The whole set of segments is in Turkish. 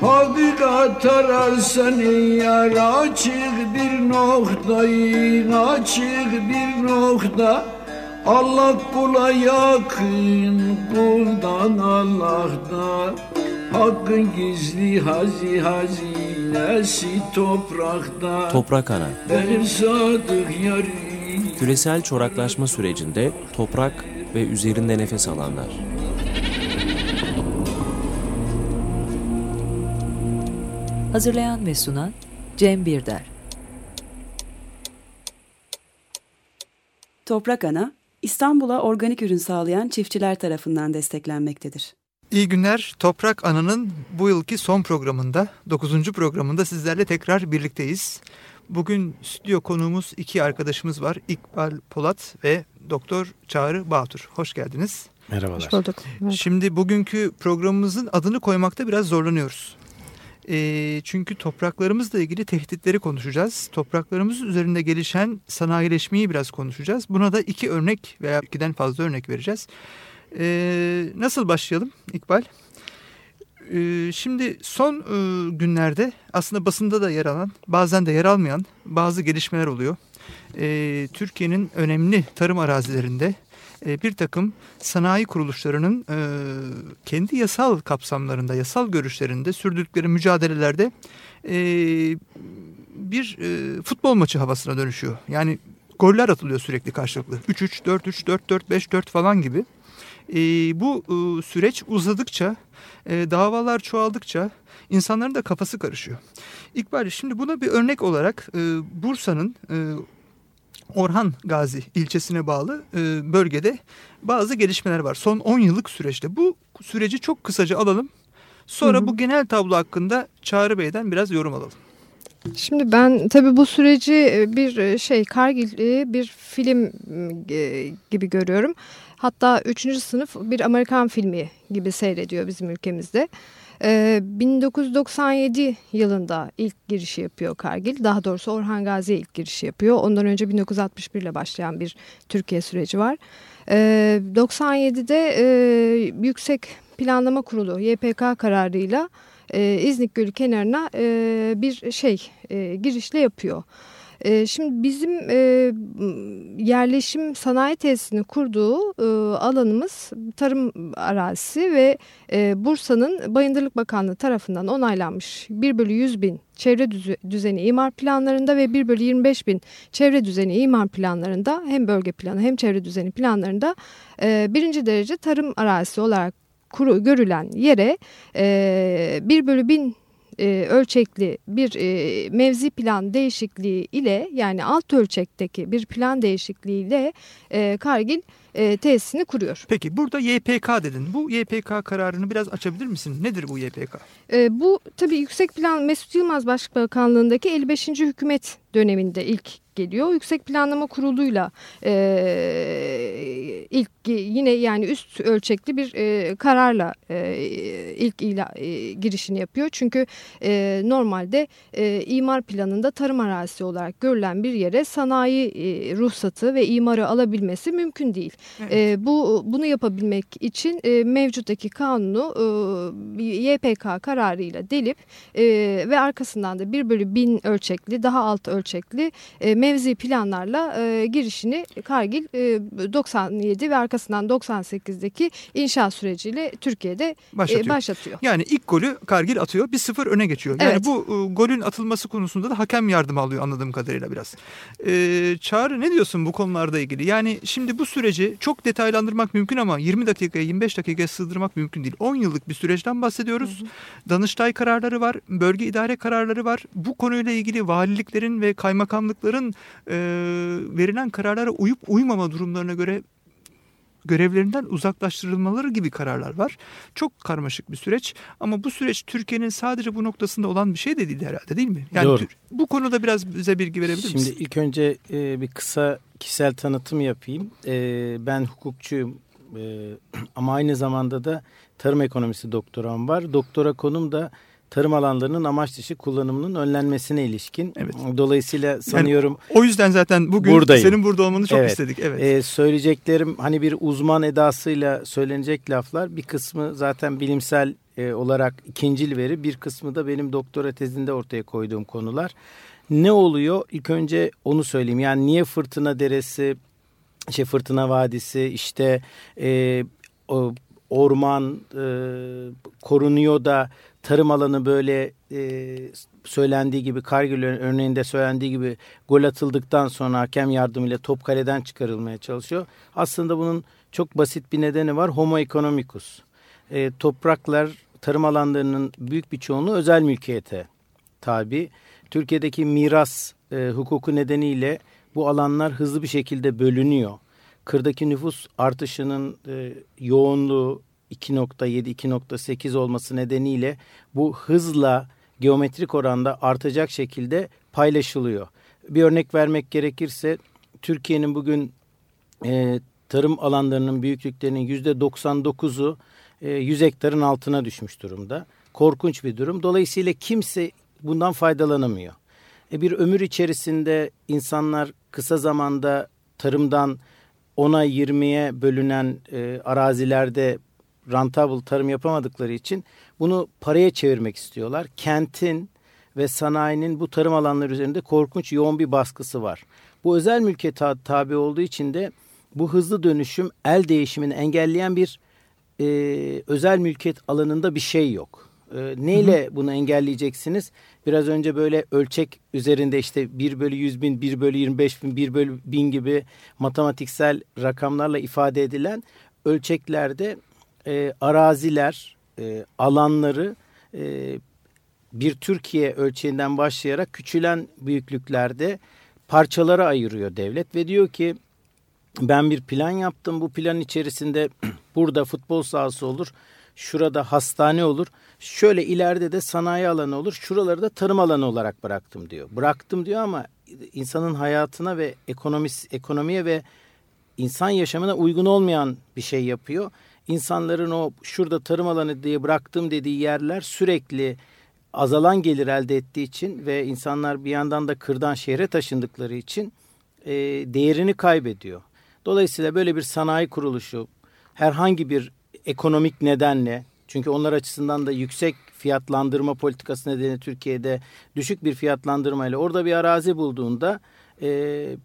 Hakikat ararsan yar açık bir noktayı açık bir nokta. Allah kula yakın kuldan Allah'ta. Hakkın gizli hazi hazinesi toprakta. Toprak Ana. Benim sadık yarim Küresel çoraklaşma sürecinde toprak ve üzerinde nefes alanlar. Hazırlayan ve sunan Cem Birder. Toprak Ana, İstanbul'a organik ürün sağlayan çiftçiler tarafından desteklenmektedir. İyi günler. Toprak Ana'nın bu yılki son programında, 9. programında sizlerle tekrar birlikteyiz. Bugün stüdyo konuğumuz iki arkadaşımız var. İkbal Polat ve Doktor Çağrı Bağtur. Hoş geldiniz. Merhabalar. Hoş bulduk. Evet. Şimdi bugünkü programımızın adını koymakta biraz zorlanıyoruz. E, çünkü topraklarımızla ilgili tehditleri konuşacağız. Topraklarımız üzerinde gelişen sanayileşmeyi biraz konuşacağız. Buna da iki örnek veya ikiden fazla örnek vereceğiz. E, nasıl başlayalım İkbal? E, şimdi son e, günlerde aslında basında da yer alan bazen de yer almayan bazı gelişmeler oluyor. E, Türkiye'nin önemli tarım arazilerinde e, bir takım sanayi kuruluşlarının e, kendi yasal kapsamlarında, yasal görüşlerinde sürdürdükleri mücadelelerde e, bir futbol maçı havasına dönüşüyor. Yani goller atılıyor sürekli karşılıklı. 3-3, 4-3, 4-4, 5-4 falan gibi. bu süreç uzadıkça, davalar çoğaldıkça insanların da kafası karışıyor. İkbal şimdi buna bir örnek olarak Bursa'nın Orhan Gazi ilçesine bağlı e, bölgede bazı gelişmeler var. Son 10 yıllık süreçte. Bu süreci çok kısaca alalım. Sonra hı hı. bu genel tablo hakkında Çağrı Bey'den biraz yorum alalım. Şimdi ben tabii bu süreci e, bir e, şey Kargil'i bir film gibi görüyorum. Hatta 3. sınıf bir Amerikan filmi gibi seyrediyor bizim ülkemizde. 1997 ee, yılında ilk girişi yapıyor Kargil. Daha doğrusu Orhan Gazi ilk girişi yapıyor. Ondan önce 1961 ile başlayan bir Türkiye süreci var. 97'de ee, e, Yüksek Planlama Kurulu YPK kararıyla e, İznik Gölü kenarına e, bir şey girişle yapıyor. Ee, şimdi bizim e, yerleşim sanayi tesisini kurduğu e, alanımız tarım arazisi ve e, Bursa'nın Bayındırlık Bakanlığı tarafından onaylanmış 1 bölü 100 bin çevre düzeni imar planlarında ve 1 bölü 25 bin çevre düzeni imar planlarında hem bölge planı hem çevre düzeni planlarında birinci derece tarım arazisi olarak kuru, görülen yere 1 bölü 1000 e, ölçekli bir e, mevzi plan değişikliği ile yani alt ölçekteki bir plan değişikliği ile e, Kargil e, tesisini kuruyor. Peki burada YPK dedin. Bu YPK kararını biraz açabilir misin? Nedir bu YPK? E, bu tabii Yüksek Plan Mesut Yılmaz Başbakanlığındaki 55. hükümet döneminde ilk geliyor. Yüksek Planlama Kurulu'yla e, ilk yine yani üst ölçekli bir e, kararla e, ilk ila, e, girişini yapıyor. Çünkü e, normalde e, imar planında tarım arazisi olarak görülen bir yere sanayi e, ruhsatı ve imarı alabilmesi mümkün değil. Evet. E, bu Bunu yapabilmek için e, mevcuttaki kanunu e, YPK kararıyla delip e, ve arkasından da 1 bölü 1000 ölçekli daha alt ölçekli e, mevzi planlarla e, girişini Kargil e, 97 ve arkasından 98'deki inşaat süreciyle Türkiye'de e, başlatıyor. E, başlatıyor. Yani ilk golü Kargil atıyor bir sıfır öne geçiyor. Yani evet. bu e, golün atılması konusunda da hakem yardım alıyor anladığım kadarıyla biraz. E, Çağrı ne diyorsun bu konularda ilgili? Yani şimdi bu süreci çok detaylandırmak mümkün ama 20 dakikaya 25 dakikaya sığdırmak mümkün değil. 10 yıllık bir süreçten bahsediyoruz. Hı hı. Danıştay kararları var, bölge idare kararları var. Bu konuyla ilgili valiliklerin ve kaymakamlıkların e, verilen kararlara uyup uymama durumlarına göre görevlerinden uzaklaştırılmaları gibi kararlar var. Çok karmaşık bir süreç ama bu süreç Türkiye'nin sadece bu noktasında olan bir şey de değil herhalde değil mi? Yani Doğru. bu konuda biraz bize bilgi verebilir Şimdi misin? Şimdi ilk önce e, bir kısa kişisel tanıtım yapayım. E, ben hukukçuyum e, ama aynı zamanda da tarım ekonomisi doktoram var. Doktora konum da tarım alanlarının amaç dışı kullanımının önlenmesine ilişkin. Evet. Dolayısıyla sanıyorum O yüzden zaten bugün Buradayım. senin burada olmanı çok Evet. istedik. Evet. e, söyleyeceklerim hani bir uzman edasıyla söylenecek laflar bir kısmı zaten bilimsel e, olarak ikincil veri bir kısmı da benim doktora tezinde ortaya koyduğum konular. Ne oluyor? İlk önce onu söyleyeyim. Yani niye Fırtına Deresi, şey Fırtına Vadisi, işte e, o, orman e, korunuyor da tarım alanı böyle e, söylendiği gibi Kargil örneğinde söylendiği gibi gol atıldıktan sonra hakem yardımıyla top kaleden çıkarılmaya çalışıyor. Aslında bunun çok basit bir nedeni var. Homo economicus. E, topraklar tarım alanlarının büyük bir çoğunluğu özel mülkiyete tabi. Türkiye'deki miras e, hukuku nedeniyle bu alanlar hızlı bir şekilde bölünüyor. Kırdaki nüfus artışının e, yoğunluğu 2.7-2.8 olması nedeniyle bu hızla geometrik oranda artacak şekilde paylaşılıyor. Bir örnek vermek gerekirse Türkiye'nin bugün e, tarım alanlarının büyüklüklerinin %99'u e, 100 hektarın altına düşmüş durumda. Korkunç bir durum. Dolayısıyla kimse bundan faydalanamıyor. E, bir ömür içerisinde insanlar kısa zamanda tarımdan 10'a 20'ye bölünen e, arazilerde rentable tarım yapamadıkları için bunu paraya çevirmek istiyorlar. Kentin ve sanayinin bu tarım alanları üzerinde korkunç yoğun bir baskısı var. Bu özel mülke tabi olduğu için de bu hızlı dönüşüm el değişimini engelleyen bir e, özel mülkiyet alanında bir şey yok. E, neyle hı hı. bunu engelleyeceksiniz? Biraz önce böyle ölçek üzerinde işte 1 bölü 100 bin, 1 bölü 25 bin, 1 bölü 1000 gibi matematiksel rakamlarla ifade edilen ölçeklerde e, araziler, e, alanları e, bir Türkiye ölçeğinden başlayarak küçülen büyüklüklerde parçalara ayırıyor devlet ve diyor ki ben bir plan yaptım. Bu plan içerisinde burada futbol sahası olur. Şurada hastane olur. Şöyle ileride de sanayi alanı olur. Şuraları da tarım alanı olarak bıraktım diyor. Bıraktım diyor ama insanın hayatına ve ekonomis, ekonomiye ve insan yaşamına uygun olmayan bir şey yapıyor. İnsanların o şurada tarım alanı diye bıraktım dediği yerler sürekli azalan gelir elde ettiği için ve insanlar bir yandan da kırdan şehre taşındıkları için e, değerini kaybediyor. Dolayısıyla böyle bir sanayi kuruluşu herhangi bir ekonomik nedenle çünkü onlar açısından da yüksek fiyatlandırma politikası nedeni Türkiye'de düşük bir fiyatlandırma ile orada bir arazi bulduğunda e,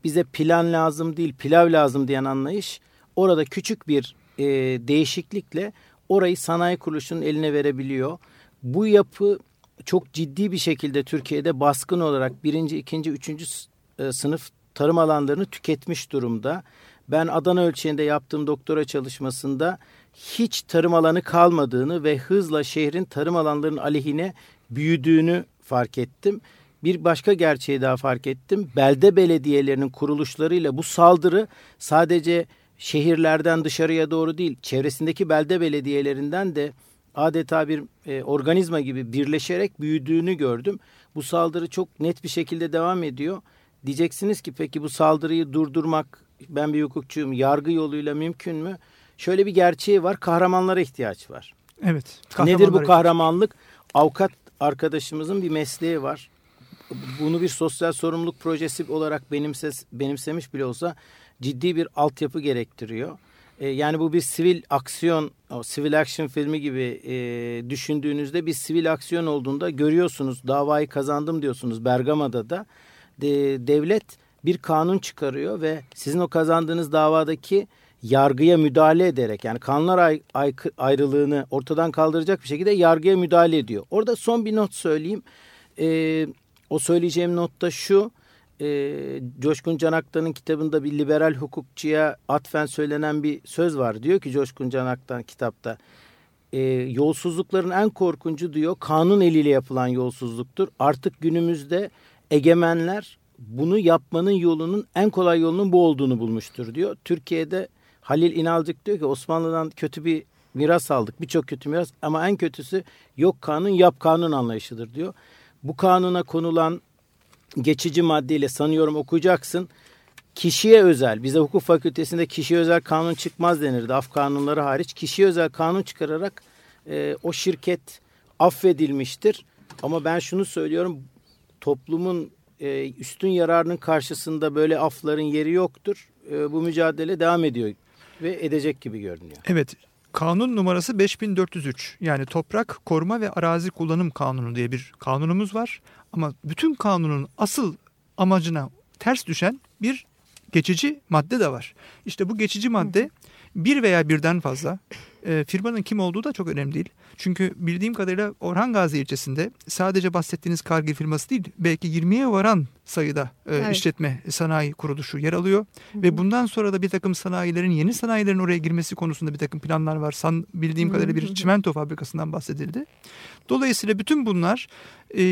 bize plan lazım değil pilav lazım diyen anlayış orada küçük bir e, değişiklikle orayı sanayi kuruluşunun eline verebiliyor. Bu yapı çok ciddi bir şekilde Türkiye'de baskın olarak birinci, ikinci, üçüncü e, sınıf tarım alanlarını tüketmiş durumda. Ben Adana ölçeğinde yaptığım doktora çalışmasında hiç tarım alanı kalmadığını ve hızla şehrin tarım alanlarının aleyhine büyüdüğünü fark ettim. Bir başka gerçeği daha fark ettim. Belde belediyelerinin kuruluşlarıyla bu saldırı sadece şehirlerden dışarıya doğru değil, çevresindeki belde belediyelerinden de adeta bir e, organizma gibi birleşerek büyüdüğünü gördüm. Bu saldırı çok net bir şekilde devam ediyor. Diyeceksiniz ki peki bu saldırıyı durdurmak ben bir hukukçuyum yargı yoluyla mümkün mü? Şöyle bir gerçeği var kahramanlara ihtiyaç var. Evet. Nedir bu kahramanlık? Avukat arkadaşımızın bir mesleği var. Bunu bir sosyal sorumluluk projesi olarak benimses, benimsemiş bile olsa ciddi bir altyapı gerektiriyor. E, yani bu bir sivil aksiyon, o sivil action filmi gibi e, düşündüğünüzde bir sivil aksiyon olduğunda görüyorsunuz davayı kazandım diyorsunuz Bergama'da da. De, devlet bir kanun çıkarıyor ve sizin o kazandığınız davadaki yargıya müdahale ederek yani kanunlar ay, ay, ayrılığını ortadan kaldıracak bir şekilde yargıya müdahale ediyor. Orada son bir not söyleyeyim. E, o söyleyeceğim notta şu e, Coşkun Canaktan'ın kitabında bir liberal hukukçuya atfen söylenen bir söz var. Diyor ki Coşkun Canaktan kitapta e, yolsuzlukların en korkuncu diyor kanun eliyle yapılan yolsuzluktur. Artık günümüzde egemenler bunu yapmanın yolunun en kolay yolunun bu olduğunu bulmuştur diyor. Türkiye'de Halil İnalcık diyor ki Osmanlı'dan kötü bir miras aldık. Birçok kötü miras ama en kötüsü yok kanun yap kanun anlayışıdır diyor. Bu kanuna konulan geçici maddeyle sanıyorum okuyacaksın. Kişiye özel, bize hukuk fakültesinde kişiye özel kanun çıkmaz denirdi. Af kanunları hariç kişiye özel kanun çıkararak e, o şirket affedilmiştir. Ama ben şunu söylüyorum toplumun e, üstün yararının karşısında böyle afların yeri yoktur. E, bu mücadele devam ediyor ve edecek gibi görünüyor. Evet kanun numarası 5403 yani toprak koruma ve arazi kullanım kanunu diye bir kanunumuz var. Ama bütün kanunun asıl amacına ters düşen bir geçici madde de var. İşte bu geçici madde bir veya birden fazla e, firmanın kim olduğu da çok önemli değil. Çünkü bildiğim kadarıyla Orhan Gazi ilçesinde sadece bahsettiğiniz kargı firması değil belki 20'ye varan sayıda e, Evet. işletme sanayi kuruluşu yer alıyor. Ve bundan sonra da bir takım sanayilerin yeni sanayilerin oraya girmesi konusunda bir takım planlar var. San, bildiğim kadarıyla bir çimento fabrikasından bahsedildi. Dolayısıyla bütün bunlar e,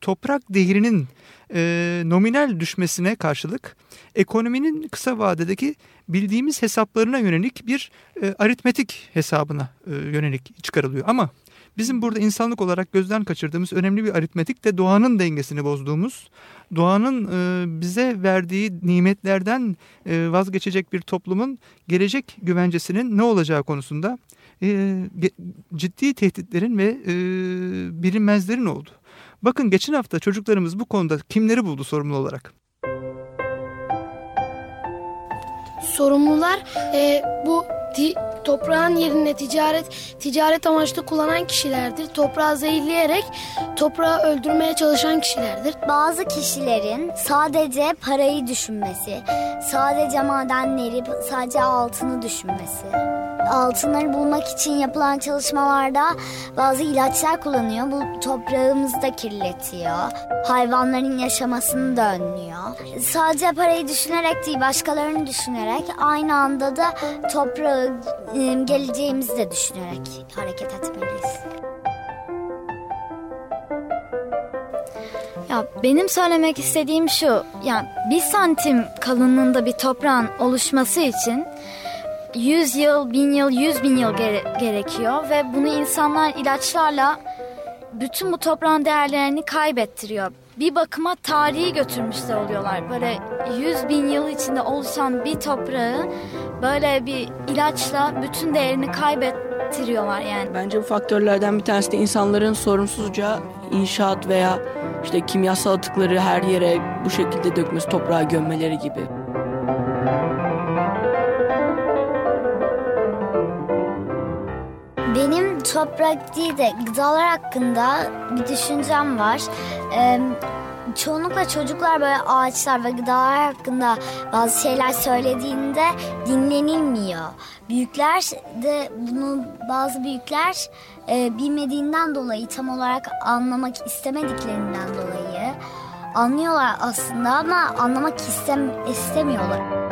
toprak değerinin e, nominal düşmesine karşılık ekonominin kısa vadedeki bildiğimiz hesaplarına yönelik bir e, aritmetik hesabına e, yönelik çıkarılıyor. Ama bizim burada insanlık olarak gözden kaçırdığımız önemli bir aritmetik de doğanın dengesini bozduğumuz, doğanın e, bize verdiği nimetlerden e, vazgeçecek bir toplumun gelecek güvencesinin ne olacağı konusunda ciddi tehditlerin ve bilinmezlerin oldu. Bakın geçen hafta çocuklarımız bu konuda kimleri buldu sorumlu olarak? sorumlular e, bu toprağın yerine ticaret ticaret amaçlı kullanan kişilerdir. Toprağı zehirleyerek toprağı öldürmeye çalışan kişilerdir. Bazı kişilerin sadece parayı düşünmesi, sadece madenleri, sadece altını düşünmesi. Altınları bulmak için yapılan çalışmalarda bazı ilaçlar kullanıyor. Bu toprağımızı da kirletiyor. Hayvanların yaşamasını da önlüyor. Sadece parayı düşünerek değil, başkalarını düşünerek aynı anda da toprağı, geleceğimizi de düşünerek hareket etmeliyiz. Ya benim söylemek istediğim şu, yani bir santim kalınlığında bir toprağın oluşması için 100 yıl, 1000 yıl, 100 bin yıl gere- gerekiyor ve bunu insanlar ilaçlarla bütün bu toprağın değerlerini kaybettiriyor. Bir bakıma tarihi götürmüşler oluyorlar. Böyle 100 bin yıl içinde oluşan bir toprağı böyle bir ilaçla bütün değerini kaybettiriyorlar yani. Bence bu faktörlerden bir tanesi de insanların sorumsuzca inşaat veya işte kimyasal atıkları her yere bu şekilde dökmesi, toprağa gömmeleri gibi. Benim toprak değil de gıdalar hakkında bir düşüncem var. Ee, çoğunlukla çocuklar böyle ağaçlar ve gıdalar hakkında bazı şeyler söylediğinde dinlenilmiyor. Büyükler de bunu bazı büyükler e, bilmediğinden dolayı tam olarak anlamak istemediklerinden dolayı anlıyorlar aslında ama anlamak istem istemiyorlar.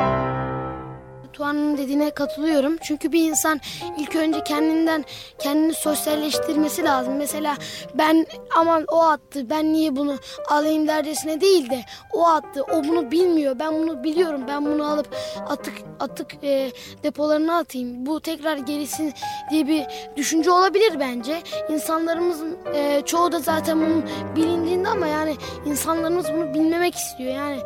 Tuğan'ın dediğine katılıyorum. Çünkü bir insan ilk önce kendinden kendini sosyalleştirmesi lazım. Mesela ben aman o attı ben niye bunu alayım dercesine değil de o attı o bunu bilmiyor. Ben bunu biliyorum. Ben bunu alıp atık atık e, depolarına atayım. Bu tekrar gerisin diye bir düşünce olabilir bence. İnsanlarımızın e, çoğu da zaten bunun bilindiğinde ama yani insanlarımız bunu bilmemek istiyor. Yani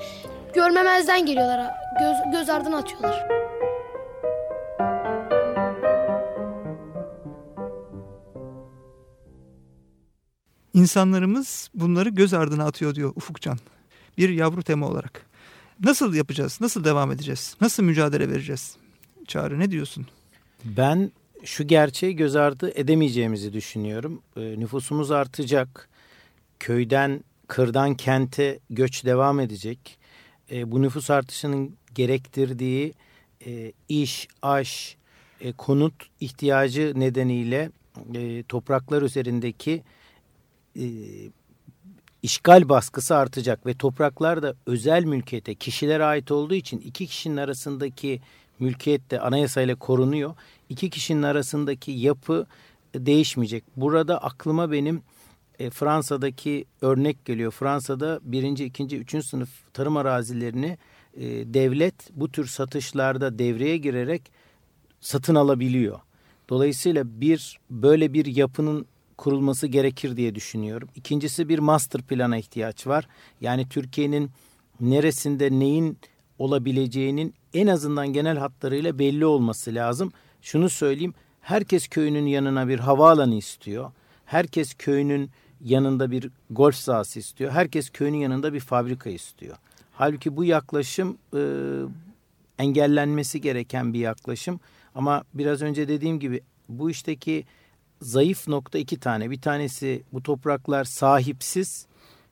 görmemezden geliyorlar. Göz, göz ardına atıyorlar. İnsanlarımız bunları göz ardına atıyor diyor Ufukcan. Bir yavru tema olarak. Nasıl yapacağız? Nasıl devam edeceğiz? Nasıl mücadele vereceğiz? Çağrı ne diyorsun? Ben şu gerçeği göz ardı edemeyeceğimizi düşünüyorum. E, nüfusumuz artacak. Köyden, kırdan kente göç devam edecek. E, bu nüfus artışının gerektirdiği e, iş, aş, e, konut ihtiyacı nedeniyle e, topraklar üzerindeki e, işgal baskısı artacak ve topraklar da özel mülkiyete kişilere ait olduğu için iki kişinin arasındaki mülkiyet de anayasayla korunuyor. İki kişinin arasındaki yapı değişmeyecek. Burada aklıma benim e, Fransa'daki örnek geliyor. Fransa'da birinci, ikinci, üçüncü sınıf tarım arazilerini e, devlet bu tür satışlarda devreye girerek satın alabiliyor. Dolayısıyla bir böyle bir yapının kurulması gerekir diye düşünüyorum. İkincisi bir master plana ihtiyaç var. Yani Türkiye'nin neresinde neyin olabileceğinin en azından genel hatlarıyla belli olması lazım. Şunu söyleyeyim, herkes köyünün yanına bir havaalanı istiyor. Herkes köyünün yanında bir golf sahası istiyor. Herkes köyünün yanında bir fabrika istiyor. Halbuki bu yaklaşım e, engellenmesi gereken bir yaklaşım. Ama biraz önce dediğim gibi bu işteki zayıf nokta iki tane. Bir tanesi bu topraklar sahipsiz.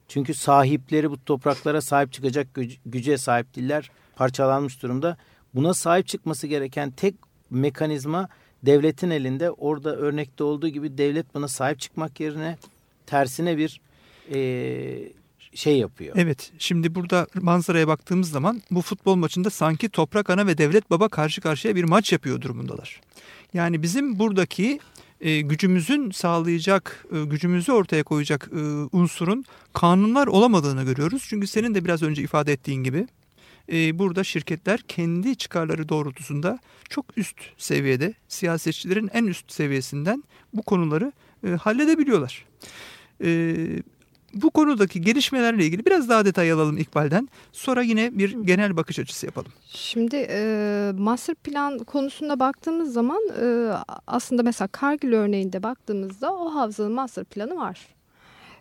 Çünkü sahipleri bu topraklara sahip çıkacak güce sahip değiller. Parçalanmış durumda. Buna sahip çıkması gereken tek mekanizma devletin elinde. Orada örnekte olduğu gibi devlet buna sahip çıkmak yerine tersine bir e, şey yapıyor. Evet şimdi burada manzaraya baktığımız zaman bu futbol maçında sanki toprak ana ve devlet baba karşı karşıya bir maç yapıyor durumundalar. Yani bizim buradaki e, gücümüzün sağlayacak, e, gücümüzü ortaya koyacak e, unsurun kanunlar olamadığını görüyoruz. Çünkü senin de biraz önce ifade ettiğin gibi e, burada şirketler kendi çıkarları doğrultusunda çok üst seviyede, siyasetçilerin en üst seviyesinden bu konuları e, halledebiliyorlar. E, bu konudaki gelişmelerle ilgili biraz daha detay alalım İkbal'den. Sonra yine bir genel bakış açısı yapalım. Şimdi e, master plan konusunda baktığımız zaman e, aslında mesela Kargil örneğinde baktığımızda o havzanın master planı var.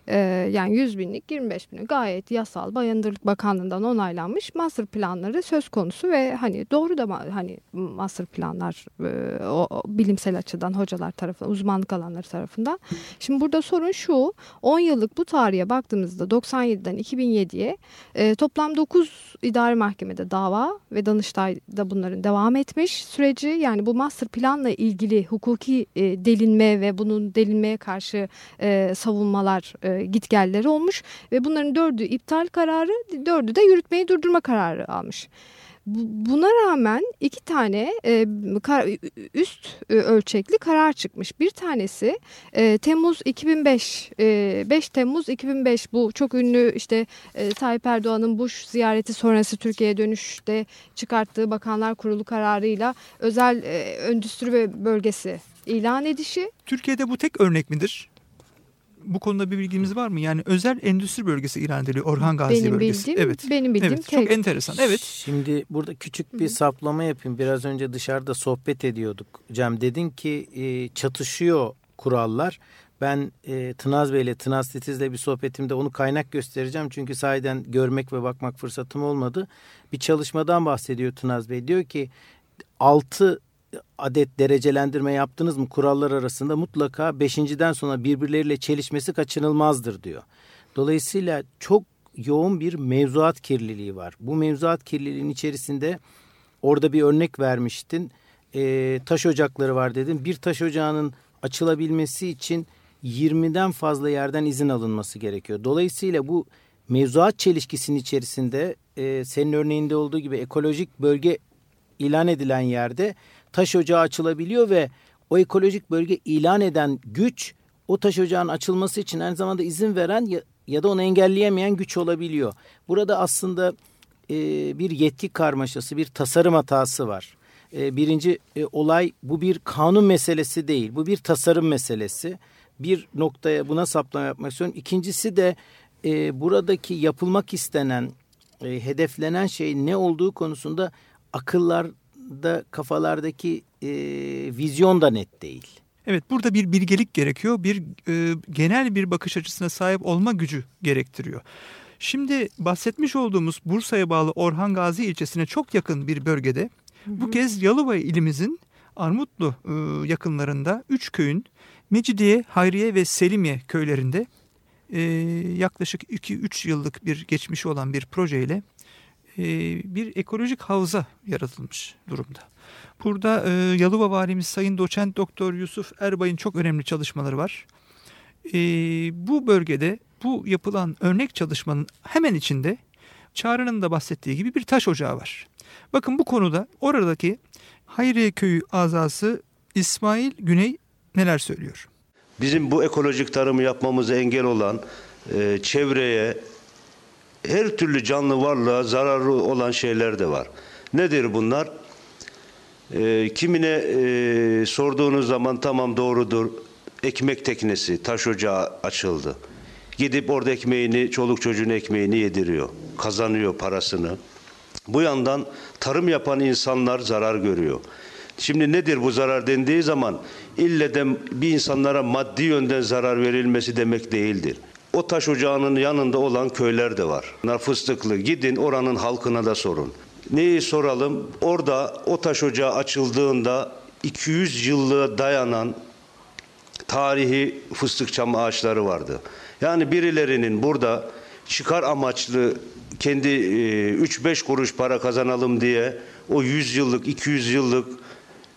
Ee, yani 100 binlik 25 binlik gayet yasal Bayındırlık Bakanlığı'ndan onaylanmış master planları söz konusu ve hani doğru da hani master planlar e, o, bilimsel açıdan hocalar tarafından uzmanlık alanları tarafından. Şimdi burada sorun şu 10 yıllık bu tarihe baktığımızda 97'den 2007'ye e, toplam 9 idari mahkemede dava ve Danıştay'da bunların devam etmiş süreci yani bu master planla ilgili hukuki e, delinme ve bunun delinmeye karşı e, savunmalar gitgelleri olmuş ve bunların dördü iptal kararı, dördü de yürütmeyi durdurma kararı almış. Buna rağmen iki tane e, üst e, ölçekli karar çıkmış. Bir tanesi e, Temmuz 2005, 5 Temmuz 2005 bu çok ünlü işte Tayyip Erdoğan'ın Bush ziyareti sonrası Türkiye'ye dönüşte çıkarttığı Bakanlar Kurulu kararıyla özel endüstri ve bölgesi ilan edişi. Türkiye'de bu tek örnek midir? Bu konuda bir bilgimiz var mı? Yani özel endüstri bölgesi ilan ediliyor Orhan Gazi benim bölgesi. Bildiğim, evet. Benim bildiğim evet, çok enteresan. Evet. Şimdi burada küçük bir saplama yapayım. Biraz önce dışarıda sohbet ediyorduk. Cem dedin ki e, çatışıyor kurallar. Ben e, Tınaz Bey ile Tınaz Titiz'le bir sohbetimde onu kaynak göstereceğim. Çünkü sahiden görmek ve bakmak fırsatım olmadı. Bir çalışmadan bahsediyor Tınaz Bey. Diyor ki 6 adet derecelendirme yaptınız mı kurallar arasında mutlaka beşinciden sonra birbirleriyle çelişmesi kaçınılmazdır diyor. Dolayısıyla çok yoğun bir mevzuat kirliliği var. Bu mevzuat kirliliğinin içerisinde orada bir örnek vermiştin. E, taş ocakları var dedin. Bir taş ocağının açılabilmesi için 20'den fazla yerden izin alınması gerekiyor. Dolayısıyla bu mevzuat çelişkisinin içerisinde e, senin örneğinde olduğu gibi ekolojik bölge ilan edilen yerde taş ocağı açılabiliyor ve o ekolojik bölge ilan eden güç o taş ocağın açılması için aynı zamanda izin veren ya, ya da onu engelleyemeyen güç olabiliyor. Burada aslında e, bir yetki karmaşası, bir tasarım hatası var. E, birinci e, olay bu bir kanun meselesi değil, bu bir tasarım meselesi. Bir noktaya buna saplama yapmak istiyorum. İkincisi de e, buradaki yapılmak istenen, e, hedeflenen şey ne olduğu konusunda akıllar da kafalardaki e, vizyon da net değil. Evet burada bir bilgelik gerekiyor. Bir e, genel bir bakış açısına sahip olma gücü gerektiriyor. Şimdi bahsetmiş olduğumuz Bursa'ya bağlı Orhan Gazi ilçesine çok yakın bir bölgede hı hı. bu kez Yalova ilimizin Armutlu e, yakınlarında üç köyün Mecidiye, Hayriye ve Selimiye köylerinde e, yaklaşık 2-3 yıllık bir geçmişi olan bir projeyle e, bir ekolojik havza yaratılmış durumda. Burada e, Yalova Valimiz Sayın Doçent Doktor Yusuf Erbay'ın çok önemli çalışmaları var. E, bu bölgede bu yapılan örnek çalışmanın hemen içinde Çağrı'nın da bahsettiği gibi bir taş ocağı var. Bakın bu konuda oradaki Hayriye Köyü azası İsmail Güney neler söylüyor? Bizim bu ekolojik tarımı yapmamıza engel olan e, çevreye, her türlü canlı varlığa zararlı olan şeyler de var. Nedir bunlar? E, kimine e, sorduğunuz zaman tamam doğrudur. Ekmek teknesi, taş ocağı açıldı. Gidip orada ekmeğini, çoluk çocuğun ekmeğini yediriyor. Kazanıyor parasını. Bu yandan tarım yapan insanlar zarar görüyor. Şimdi nedir bu zarar dendiği zaman ille de bir insanlara maddi yönden zarar verilmesi demek değildir. O taş ocağının yanında olan köyler de var. Bunlar fıstıklı. Gidin oranın halkına da sorun. Neyi soralım? Orada o taş ocağı açıldığında 200 yıllığa dayanan tarihi fıstık çam ağaçları vardı. Yani birilerinin burada çıkar amaçlı kendi 3-5 kuruş para kazanalım diye o 100 yıllık 200 yıllık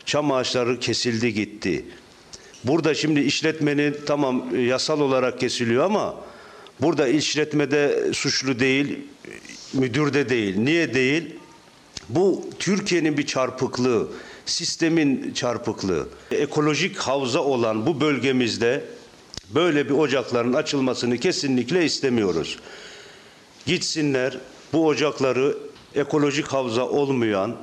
çam ağaçları kesildi gitti. Burada şimdi işletmenin tamam yasal olarak kesiliyor ama burada işletmede suçlu değil, müdür de değil. Niye değil? Bu Türkiye'nin bir çarpıklığı, sistemin çarpıklığı. Ekolojik havza olan bu bölgemizde böyle bir ocakların açılmasını kesinlikle istemiyoruz. Gitsinler bu ocakları ekolojik havza olmayan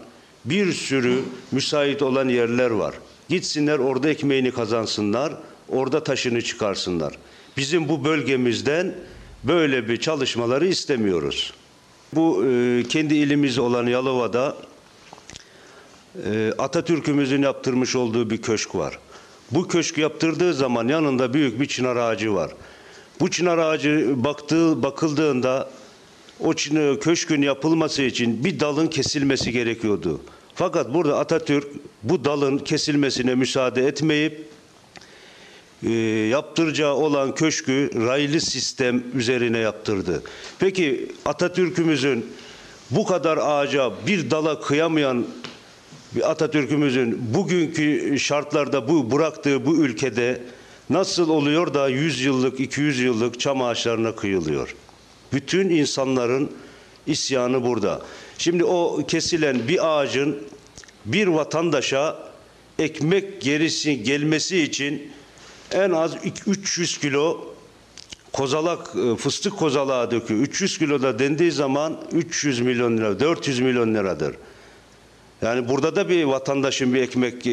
bir sürü müsait olan yerler var. Gitsinler orada ekmeğini kazansınlar, orada taşını çıkarsınlar. Bizim bu bölgemizden böyle bir çalışmaları istemiyoruz. Bu e, kendi ilimiz olan Yalova'da e, Atatürk'ümüzün yaptırmış olduğu bir köşk var. Bu köşk yaptırdığı zaman yanında büyük bir çınar ağacı var. Bu çınar ağacı baktığı bakıldığında o çınar, köşkün yapılması için bir dalın kesilmesi gerekiyordu. Fakat burada Atatürk bu dalın kesilmesine müsaade etmeyip e, yaptıracağı olan köşkü raylı sistem üzerine yaptırdı. Peki Atatürk'ümüzün bu kadar ağaca bir dala kıyamayan bir Atatürk'ümüzün bugünkü şartlarda bu bıraktığı bu ülkede nasıl oluyor da 100 yıllık 200 yıllık çam ağaçlarına kıyılıyor? Bütün insanların isyanı burada. Şimdi o kesilen bir ağacın bir vatandaşa ekmek gerisi gelmesi için en az 300 kilo kozalak fıstık kozalağı döküyor. 300 kilo da dendiği zaman 300 milyon lira, 400 milyon liradır. Yani burada da bir vatandaşın bir ekmek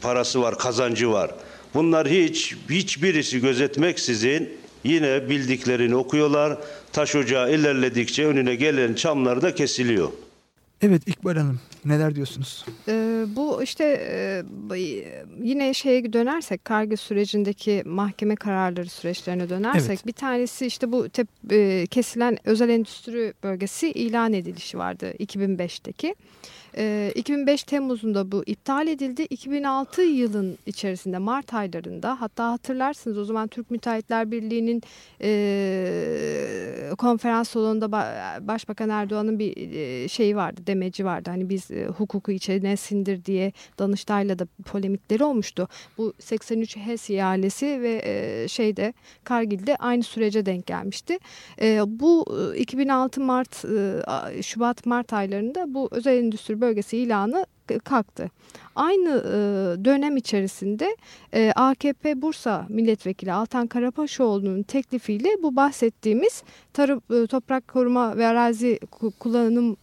parası var, kazancı var. Bunlar hiç hiçbirisi gözetmeksizin yine bildiklerini okuyorlar. Taş ocağı ilerledikçe önüne gelen çamlar da kesiliyor. Evet İkbal Hanım neler diyorsunuz? Ee, bu işte e, yine şeye dönersek kargı sürecindeki mahkeme kararları süreçlerine dönersek evet. bir tanesi işte bu tep, e, kesilen özel endüstri bölgesi ilan edilişi vardı 2005'teki. 2005 Temmuz'unda bu iptal edildi. 2006 yılın içerisinde Mart aylarında hatta hatırlarsınız o zaman Türk Müteahhitler Birliği'nin e, konferans salonunda Başbakan Erdoğan'ın bir e, şeyi vardı, demeci vardı. Hani biz e, hukuku içine sindir diye Danıştay'la da polemikleri olmuştu. Bu 83 HES ihalesi ve e, şeyde Kargil'de aynı sürece denk gelmişti. E, bu 2006 Mart, e, Şubat Mart aylarında bu özel endüstri bölgesi ilanı kalktı. Aynı dönem içerisinde AKP Bursa Milletvekili Altan Karapaşoğlu'nun teklifiyle bu bahsettiğimiz tarım, toprak koruma ve arazi kullanım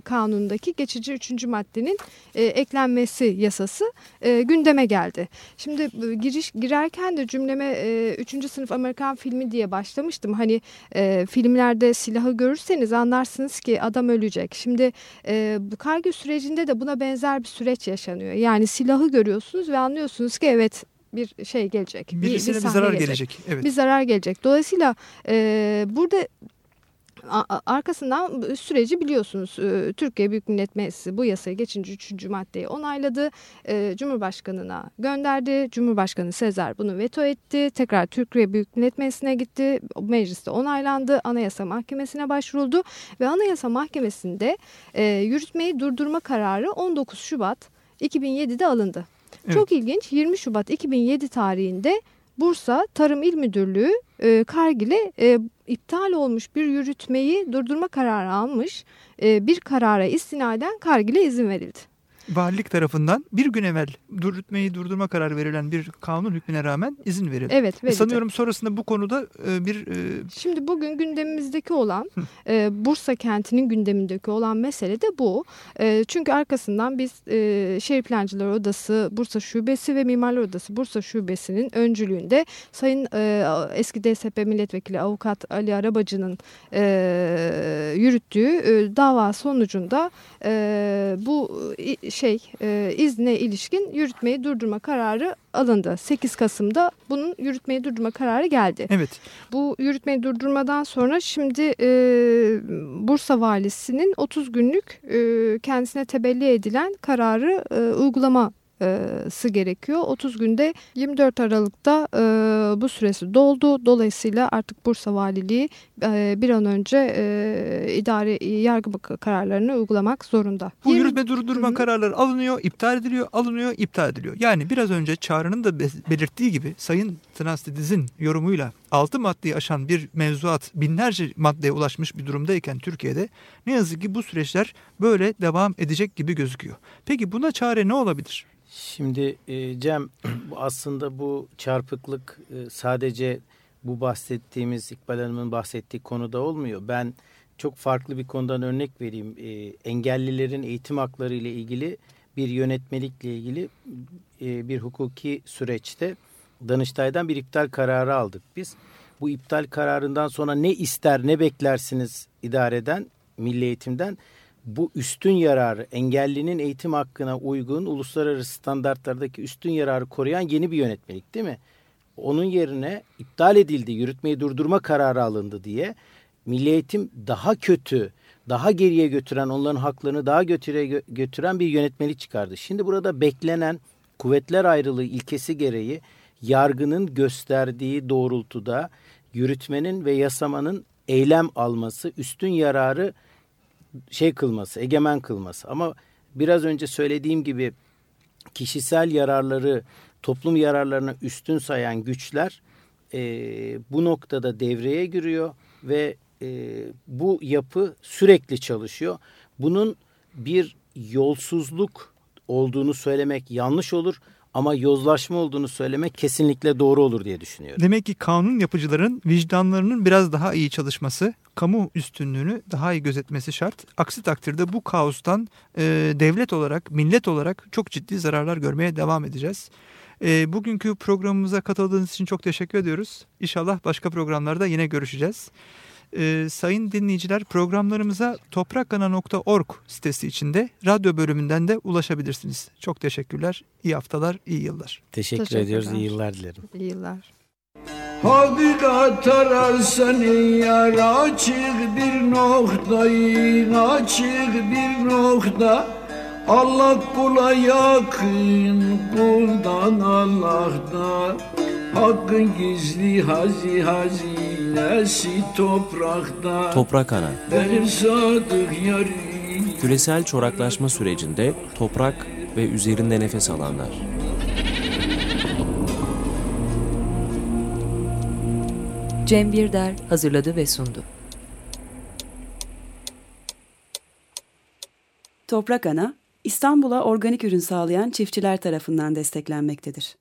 kanunundaki geçici üçüncü maddenin eklenmesi yasası gündeme geldi. Şimdi giriş girerken de cümleme e, üçüncü sınıf Amerikan filmi diye başlamıştım. Hani filmlerde silahı görürseniz anlarsınız ki adam ölecek. Şimdi e, bu kargı sürecinde de buna benzer bir süreç yaşanıyor. Yani silahı görüyorsunuz ve anlıyorsunuz ki evet bir şey gelecek. Birisine bir, bir, bir zarar gelecek. gelecek. Evet. Bir zarar gelecek. Dolayısıyla e, burada arkasından süreci biliyorsunuz. E, Türkiye Büyük Millet Meclisi bu yasayı geçince 3. maddeyi onayladı. E, Cumhurbaşkanı'na gönderdi. Cumhurbaşkanı Sezer bunu veto etti. Tekrar Türkiye Büyük Millet Meclisi'ne gitti. Mecliste onaylandı. Anayasa Mahkemesi'ne başvuruldu. Ve Anayasa Mahkemesi'nde e, yürütmeyi durdurma kararı 19 Şubat 2007'de alındı. Evet. Çok ilginç 20 Şubat 2007 tarihinde Bursa Tarım İl Müdürlüğü e, Kargil'e e, iptal olmuş bir yürütmeyi durdurma kararı almış. E, bir karara istinaden Kargil'e izin verildi valilik tarafından bir gün evvel durdurtmayı durdurma kararı verilen bir kanun hükmüne rağmen izin verildi. Evet. Verildi. Sanıyorum sonrasında bu konuda e, bir... E... Şimdi bugün gündemimizdeki olan e, Bursa kentinin gündemindeki olan mesele de bu. E, çünkü arkasından biz e, Şehir Plancılar Odası Bursa Şubesi ve Mimarlar Odası Bursa Şubesi'nin öncülüğünde Sayın e, eski DSP Milletvekili Avukat Ali Arabacı'nın e, yürüttüğü e, dava sonucunda e, bu şey e, izne ilişkin yürütmeyi durdurma kararı alındı. 8 Kasım'da bunun yürütmeyi durdurma kararı geldi. Evet. Bu yürütmeyi durdurmadan sonra şimdi e, Bursa Valisi'nin 30 günlük e, kendisine tebelli edilen kararı e, uygulama sı gerekiyor. 30 günde 24 Aralık'ta e, bu süresi doldu. Dolayısıyla artık Bursa Valiliği e, bir an önce e, idari yargı kararlarını uygulamak zorunda. Bu 20... yürütme durdurma Hı -hı. kararları alınıyor, iptal ediliyor, alınıyor, iptal ediliyor. Yani biraz önce Çağrı'nın da belirttiği gibi Sayın Transtediz'in yorumuyla 6 maddeyi aşan bir mevzuat binlerce maddeye ulaşmış bir durumdayken Türkiye'de ne yazık ki bu süreçler böyle devam edecek gibi gözüküyor. Peki buna çare ne olabilir? Şimdi e, Cem aslında bu çarpıklık e, sadece bu bahsettiğimiz İkbal Hanım'ın bahsettiği konuda olmuyor. Ben çok farklı bir konudan örnek vereyim. E, engellilerin eğitim hakları ile ilgili bir yönetmelikle ilgili bir hukuki süreçte Danıştay'dan bir iptal kararı aldık biz. Bu iptal kararından sonra ne ister ne beklersiniz idareden, milli eğitimden bu üstün yararı engellinin eğitim hakkına uygun uluslararası standartlardaki üstün yararı koruyan yeni bir yönetmelik değil mi? Onun yerine iptal edildi, yürütmeyi durdurma kararı alındı diye milli eğitim daha kötü, daha geriye götüren, onların haklarını daha götüre götüren bir yönetmelik çıkardı. Şimdi burada beklenen kuvvetler ayrılığı ilkesi gereği yargının gösterdiği doğrultuda yürütmenin ve yasamanın eylem alması, üstün yararı şey kılması, egemen kılması. Ama biraz önce söylediğim gibi kişisel yararları toplum yararlarına üstün sayan güçler e, bu noktada devreye giriyor ve e, bu yapı sürekli çalışıyor. Bunun bir yolsuzluk olduğunu söylemek yanlış olur ama yozlaşma olduğunu söylemek kesinlikle doğru olur diye düşünüyorum. Demek ki kanun yapıcıların vicdanlarının biraz daha iyi çalışması, kamu üstünlüğünü daha iyi gözetmesi şart. Aksi takdirde bu kaostan e, devlet olarak, millet olarak çok ciddi zararlar görmeye devam edeceğiz. E, bugünkü programımıza katıldığınız için çok teşekkür ediyoruz. İnşallah başka programlarda yine görüşeceğiz. E, sayın dinleyiciler programlarımıza toprakkana.org sitesi içinde radyo bölümünden de ulaşabilirsiniz. Çok teşekkürler. İyi haftalar, iyi yıllar. Teşekkür ediyoruz. İyi yıllar dilerim. İyi yıllar. Hakikat ararsan yar açık bir noktayı açık bir nokta Allah kula yakın kuldan Allah'ta Hakkın gizli hazi hazinesi toprakta Toprak Ana Benim sadık yarim Küresel çoraklaşma sürecinde toprak ve üzerinde nefes alanlar. Cem Birder hazırladı ve sundu. Toprak Ana, İstanbul'a organik ürün sağlayan çiftçiler tarafından desteklenmektedir.